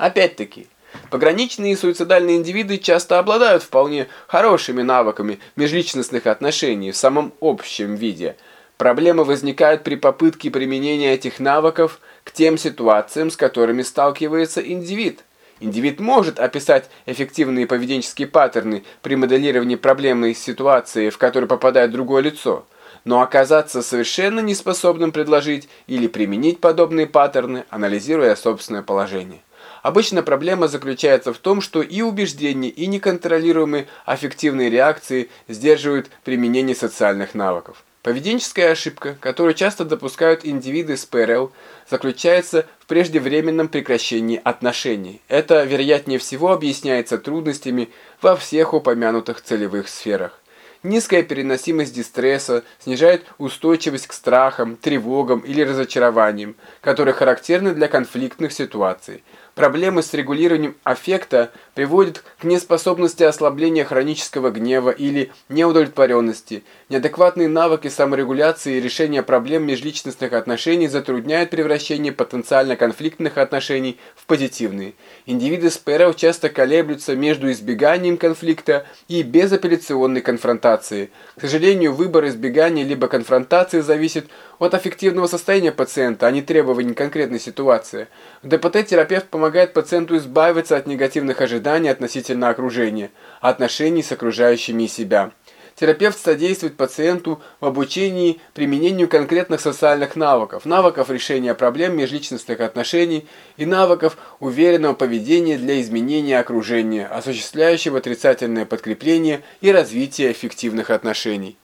Опять-таки, пограничные и суицидальные индивиды часто обладают вполне хорошими навыками межличностных отношений в самом общем виде. Проблемы возникают при попытке применения этих навыков к тем ситуациям, с которыми сталкивается индивид. Индивид может описать эффективные поведенческие паттерны при моделировании проблемной ситуации, в которую попадает другое лицо, но оказаться совершенно неспособным предложить или применить подобные паттерны, анализируя собственное положение. Обычно проблема заключается в том, что и убеждения, и неконтролируемые аффективные реакции сдерживают применение социальных навыков. Поведенческая ошибка, которую часто допускают индивиды с ПРЛ, заключается в преждевременном прекращении отношений. Это, вероятнее всего, объясняется трудностями во всех упомянутых целевых сферах. Низкая переносимость дистресса снижает устойчивость к страхам, тревогам или разочарованиям, которые характерны для конфликтных ситуаций. Проблемы с регулированием аффекта приводят к неспособности ослабления хронического гнева или неудовлетворенности. Неадекватные навыки саморегуляции и решения проблем межличностных отношений затрудняют превращение потенциально конфликтных отношений в позитивные. Индивиды с ПРЛ часто колеблются между избеганием конфликта и безапелляционной конфронтацией. К сожалению, выбор избегания либо конфронтации зависит от аффективного состояния пациента, а не требований конкретной ситуации. В ДПТ терапевт помогает пациенту избавиться от негативных ожиданий относительно окружения, отношений с окружающими и себя. Терапевт содействует пациенту в обучении применению конкретных социальных навыков, навыков решения проблем межличностных отношений и навыков уверенного поведения для изменения окружения, осуществляющего отрицательное подкрепление и развитие эффективных отношений.